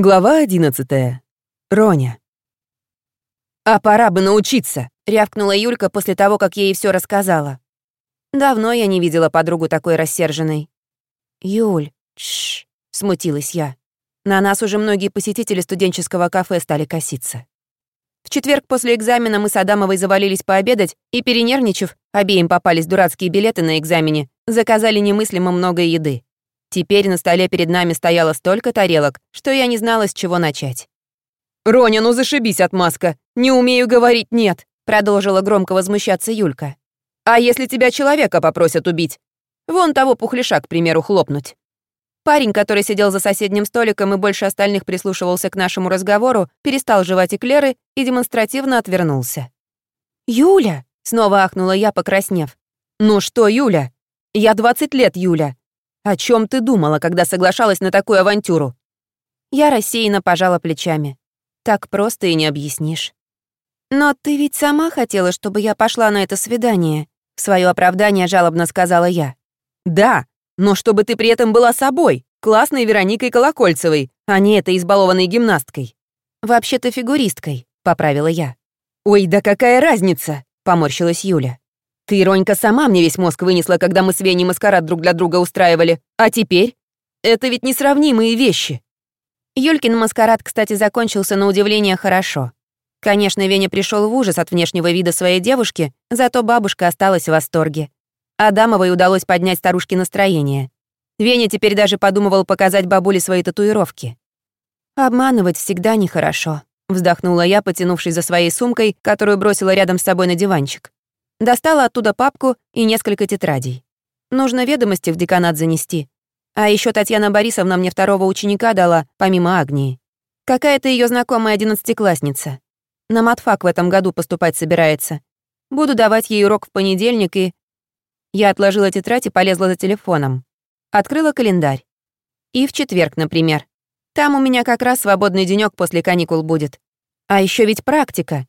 Глава 11. Роня. «А пора бы научиться», — рявкнула Юлька после того, как ей все рассказала. Давно я не видела подругу такой рассерженной. «Юль, тш, смутилась я. На нас уже многие посетители студенческого кафе стали коситься. В четверг после экзамена мы с Адамовой завалились пообедать и, перенервничав, обеим попались дурацкие билеты на экзамене, заказали немыслимо много еды. Теперь на столе перед нами стояло столько тарелок, что я не знала, с чего начать. «Роня, ну зашибись, отмазка! Не умею говорить «нет», продолжила громко возмущаться Юлька. «А если тебя человека попросят убить? Вон того пухляша, к примеру, хлопнуть». Парень, который сидел за соседним столиком и больше остальных прислушивался к нашему разговору, перестал жевать эклеры и демонстративно отвернулся. «Юля!» — снова ахнула я, покраснев. «Ну что, Юля? Я 20 лет, Юля. О чем ты думала, когда соглашалась на такую авантюру?» Я рассеянно пожала плечами. Так просто и не объяснишь. «Но ты ведь сама хотела, чтобы я пошла на это свидание», в свое оправдание жалобно сказала я. «Да, но чтобы ты при этом была собой, классной Вероникой Колокольцевой, а не этой избалованной гимнасткой». «Вообще-то фигуристкой», — поправила я. «Ой, да какая разница?» — поморщилась Юля. Ты, Ронька, сама мне весь мозг вынесла, когда мы с Веней маскарад друг для друга устраивали. А теперь? Это ведь несравнимые вещи. Юлькин маскарад, кстати, закончился на удивление хорошо. Конечно, Веня пришел в ужас от внешнего вида своей девушки, зато бабушка осталась в восторге. Адамовой удалось поднять старушке настроение. Веня теперь даже подумывал показать бабуле свои татуировки. «Обманывать всегда нехорошо», — вздохнула я, потянувшись за своей сумкой, которую бросила рядом с собой на диванчик. Достала оттуда папку и несколько тетрадей. Нужно ведомости в деканат занести. А еще Татьяна Борисовна мне второго ученика дала, помимо Агнии. Какая-то ее знакомая одиннадцатиклассница. На матфак в этом году поступать собирается. Буду давать ей урок в понедельник и... Я отложила тетрадь и полезла за телефоном. Открыла календарь. И в четверг, например. Там у меня как раз свободный денёк после каникул будет. А еще ведь практика.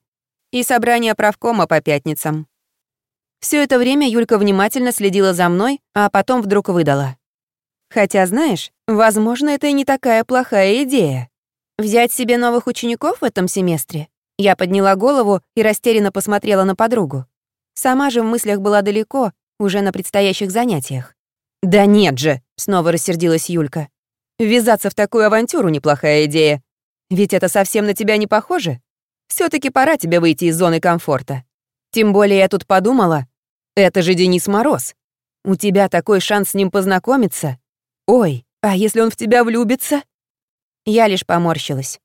И собрание правкома по пятницам. Все это время Юлька внимательно следила за мной, а потом вдруг выдала. Хотя, знаешь, возможно, это и не такая плохая идея. Взять себе новых учеников в этом семестре? Я подняла голову и растерянно посмотрела на подругу. Сама же в мыслях была далеко, уже на предстоящих занятиях. «Да нет же!» — снова рассердилась Юлька. «Ввязаться в такую авантюру — неплохая идея. Ведь это совсем на тебя не похоже. все таки пора тебе выйти из зоны комфорта. Тем более я тут подумала, это же Денис Мороз. У тебя такой шанс с ним познакомиться. Ой, а если он в тебя влюбится? Я лишь поморщилась.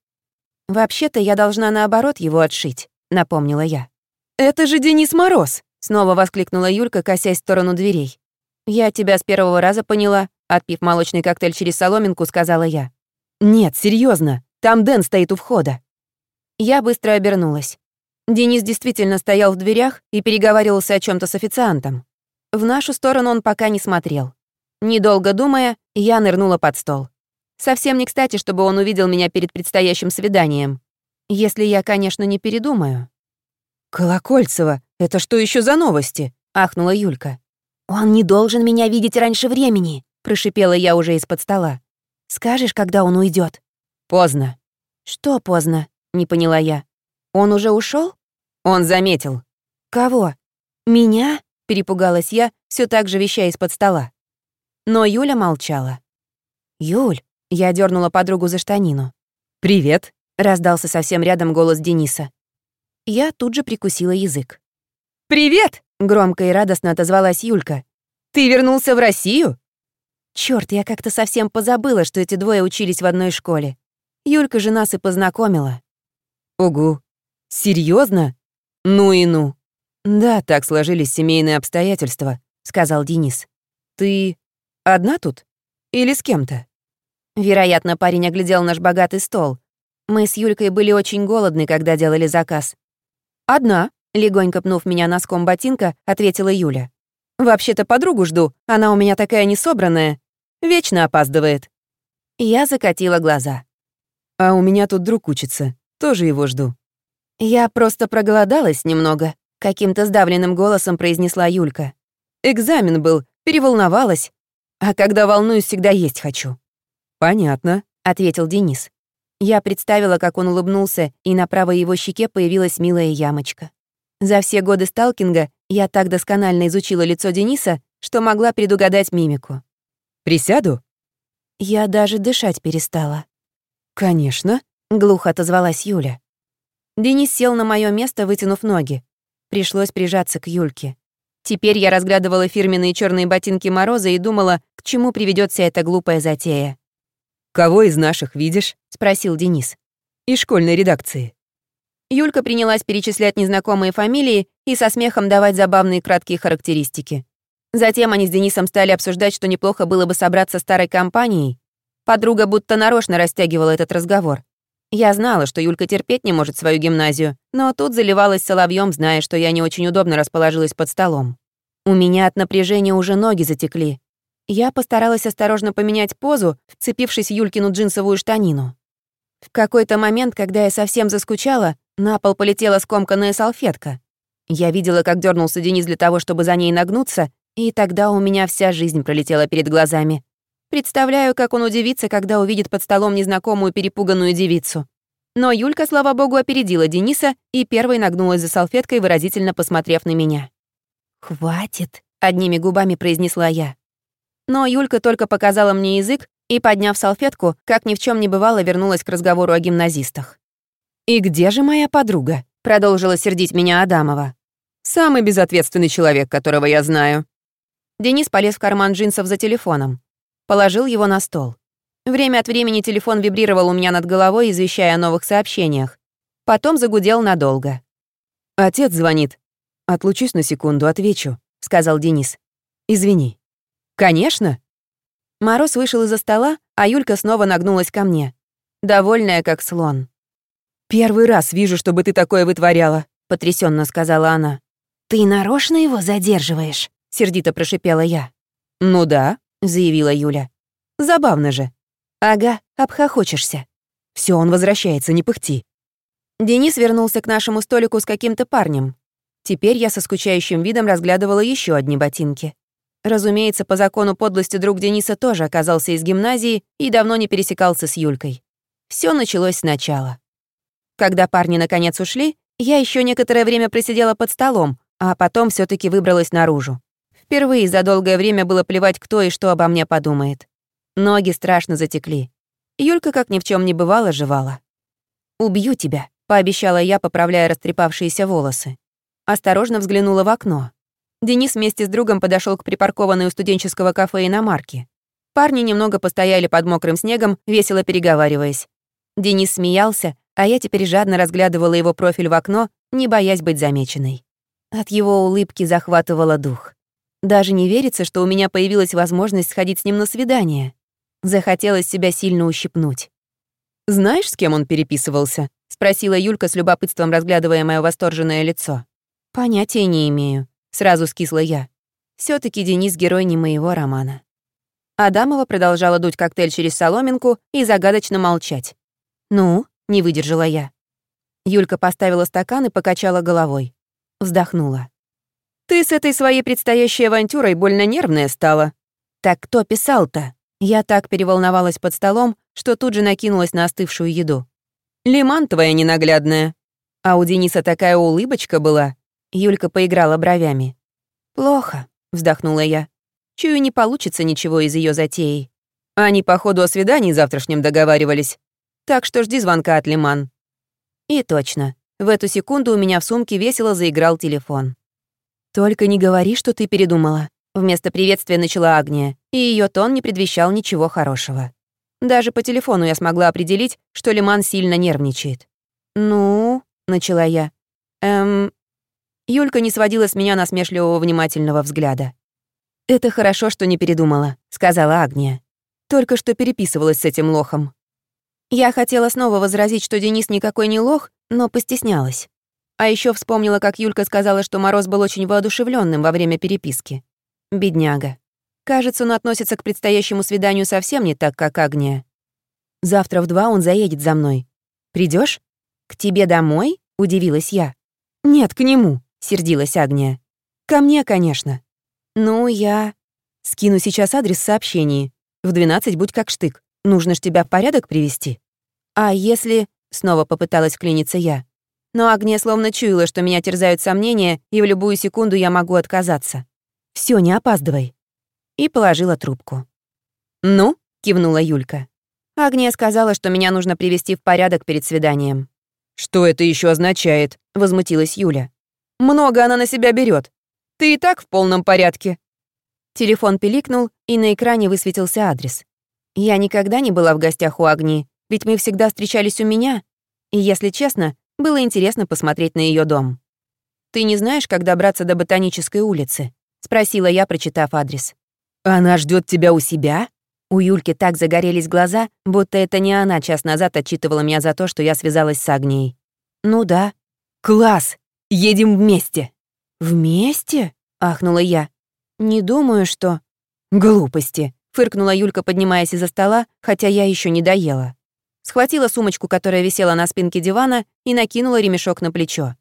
Вообще-то я должна наоборот его отшить, напомнила я. Это же Денис Мороз, снова воскликнула Юлька, косясь в сторону дверей. Я тебя с первого раза поняла, отпив молочный коктейль через соломинку, сказала я. Нет, серьезно, там Дэн стоит у входа. Я быстро обернулась. Денис действительно стоял в дверях и переговаривался о чем то с официантом. В нашу сторону он пока не смотрел. Недолго думая, я нырнула под стол. Совсем не кстати, чтобы он увидел меня перед предстоящим свиданием. Если я, конечно, не передумаю. «Колокольцева, это что еще за новости?» — ахнула Юлька. «Он не должен меня видеть раньше времени», — прошипела я уже из-под стола. «Скажешь, когда он уйдет? «Поздно». «Что поздно?» — не поняла я. Он уже ушел? Он заметил. Кого? Меня? Перепугалась я, все так же вещая из-под стола. Но Юля молчала. Юль, я дернула подругу за штанину. Привет, раздался совсем рядом голос Дениса. Я тут же прикусила язык. Привет, громко и радостно отозвалась Юлька. Ты вернулся в Россию? Черт, я как-то совсем позабыла, что эти двое учились в одной школе. Юлька же нас и познакомила. Угу, Серьезно? Ну и ну. Да, так сложились семейные обстоятельства, сказал Денис. Ты одна тут? Или с кем-то? Вероятно, парень оглядел наш богатый стол. Мы с Юлькой были очень голодны, когда делали заказ. «Одна», — легонько пнув меня носком ботинка, ответила Юля. «Вообще-то подругу жду, она у меня такая несобранная. Вечно опаздывает». Я закатила глаза. «А у меня тут друг учится, тоже его жду». «Я просто проголодалась немного», — каким-то сдавленным голосом произнесла Юлька. «Экзамен был, переволновалась. А когда волнуюсь, всегда есть хочу». «Понятно», — ответил Денис. Я представила, как он улыбнулся, и на правой его щеке появилась милая ямочка. За все годы сталкинга я так досконально изучила лицо Дениса, что могла предугадать мимику. «Присяду?» Я даже дышать перестала. «Конечно», — глухо отозвалась Юля. Денис сел на моё место, вытянув ноги. Пришлось прижаться к Юльке. Теперь я разглядывала фирменные черные ботинки Мороза и думала, к чему приведет вся эта глупая затея. «Кого из наших видишь?» — спросил Денис. «Из школьной редакции». Юлька принялась перечислять незнакомые фамилии и со смехом давать забавные краткие характеристики. Затем они с Денисом стали обсуждать, что неплохо было бы собраться старой компанией. Подруга будто нарочно растягивала этот разговор. Я знала, что Юлька терпеть не может свою гимназию, но тут заливалась соловьем, зная, что я не очень удобно расположилась под столом. У меня от напряжения уже ноги затекли. Я постаралась осторожно поменять позу, вцепившись Юлькину джинсовую штанину. В какой-то момент, когда я совсем заскучала, на пол полетела скомканная салфетка. Я видела, как дернулся Денис для того, чтобы за ней нагнуться, и тогда у меня вся жизнь пролетела перед глазами. Представляю, как он удивится, когда увидит под столом незнакомую перепуганную девицу. Но Юлька, слава богу, опередила Дениса и первой нагнулась за салфеткой, выразительно посмотрев на меня. «Хватит», — одними губами произнесла я. Но Юлька только показала мне язык и, подняв салфетку, как ни в чем не бывало, вернулась к разговору о гимназистах. «И где же моя подруга?» — продолжила сердить меня Адамова. «Самый безответственный человек, которого я знаю». Денис полез в карман джинсов за телефоном. Положил его на стол. Время от времени телефон вибрировал у меня над головой, извещая о новых сообщениях. Потом загудел надолго. «Отец звонит. Отлучусь на секунду, отвечу», — сказал Денис. «Извини». «Конечно». Мороз вышел из-за стола, а Юлька снова нагнулась ко мне. Довольная, как слон. «Первый раз вижу, чтобы ты такое вытворяла», — потрясенно сказала она. «Ты нарочно его задерживаешь?» — сердито прошипела я. «Ну да», заявила Юля. «Забавно же». «Ага, обхохочешься». Все, он возвращается, не пыхти». Денис вернулся к нашему столику с каким-то парнем. Теперь я со скучающим видом разглядывала еще одни ботинки. Разумеется, по закону подлости друг Дениса тоже оказался из гимназии и давно не пересекался с Юлькой. Все началось сначала. Когда парни наконец ушли, я еще некоторое время просидела под столом, а потом все таки выбралась наружу. Впервые за долгое время было плевать, кто и что обо мне подумает. Ноги страшно затекли. Юлька, как ни в чем не бывало, жевала. «Убью тебя», — пообещала я, поправляя растрепавшиеся волосы. Осторожно взглянула в окно. Денис вместе с другом подошел к припаркованной у студенческого кафе иномарке. Парни немного постояли под мокрым снегом, весело переговариваясь. Денис смеялся, а я теперь жадно разглядывала его профиль в окно, не боясь быть замеченной. От его улыбки захватывало дух. Даже не верится, что у меня появилась возможность сходить с ним на свидание. Захотелось себя сильно ущипнуть. «Знаешь, с кем он переписывался?» — спросила Юлька с любопытством, разглядывая мое восторженное лицо. «Понятия не имею», — сразу скисла я. все таки Денис — герой не моего романа». Адамова продолжала дуть коктейль через соломинку и загадочно молчать. «Ну?» — не выдержала я. Юлька поставила стакан и покачала головой. Вздохнула. Ты с этой своей предстоящей авантюрой больно нервная стала. Так кто писал-то? Я так переволновалась под столом, что тут же накинулась на остывшую еду. Лиман твоя ненаглядная. А у Дениса такая улыбочка была. Юлька поиграла бровями. Плохо, вздохнула я. Чую, не получится ничего из ее затеи. Они, походу, о свидании завтрашнем договаривались. Так что жди звонка от Лиман. И точно. В эту секунду у меня в сумке весело заиграл телефон. «Только не говори, что ты передумала», — вместо приветствия начала Агния, и ее тон не предвещал ничего хорошего. Даже по телефону я смогла определить, что Лиман сильно нервничает. «Ну?» — начала я. «Эм...» Юлька не сводила с меня насмешливого внимательного взгляда. «Это хорошо, что не передумала», — сказала Агния. «Только что переписывалась с этим лохом». Я хотела снова возразить, что Денис никакой не лох, но постеснялась. А еще вспомнила, как Юлька сказала, что Мороз был очень воодушевленным во время переписки. Бедняга. Кажется, он относится к предстоящему свиданию совсем не так, как Агния. Завтра в два он заедет за мной. Придешь? К тебе домой? Удивилась я. Нет, к нему, сердилась Агния. Ко мне, конечно. Ну, я... Скину сейчас адрес сообщений. В 12 будь как штык. Нужно ж тебя в порядок привести. «А если...» — снова попыталась вклиниться я. Но Агния словно чуяла, что меня терзают сомнения, и в любую секунду я могу отказаться. Все, не опаздывай». И положила трубку. «Ну?» — кивнула Юлька. Агния сказала, что меня нужно привести в порядок перед свиданием. «Что это еще означает?» — возмутилась Юля. «Много она на себя берет. Ты и так в полном порядке». Телефон пиликнул, и на экране высветился адрес. Я никогда не была в гостях у Агнии, ведь мы всегда встречались у меня. И, если честно, было интересно посмотреть на ее дом. «Ты не знаешь, как добраться до Ботанической улицы?» — спросила я, прочитав адрес. «Она ждет тебя у себя?» У Юльки так загорелись глаза, будто это не она час назад отчитывала меня за то, что я связалась с Агнией. «Ну да». «Класс! Едем вместе!» «Вместе?» — ахнула я. «Не думаю, что...» «Глупости!» — фыркнула Юлька, поднимаясь из-за стола, хотя я еще не доела. Схватила сумочку, которая висела на спинке дивана, и накинула ремешок на плечо.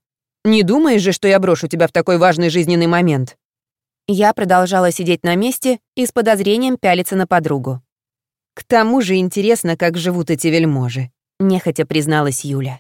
«Не думаешь же, что я брошу тебя в такой важный жизненный момент?» Я продолжала сидеть на месте и с подозрением пялиться на подругу. «К тому же интересно, как живут эти вельможи», — нехотя призналась Юля.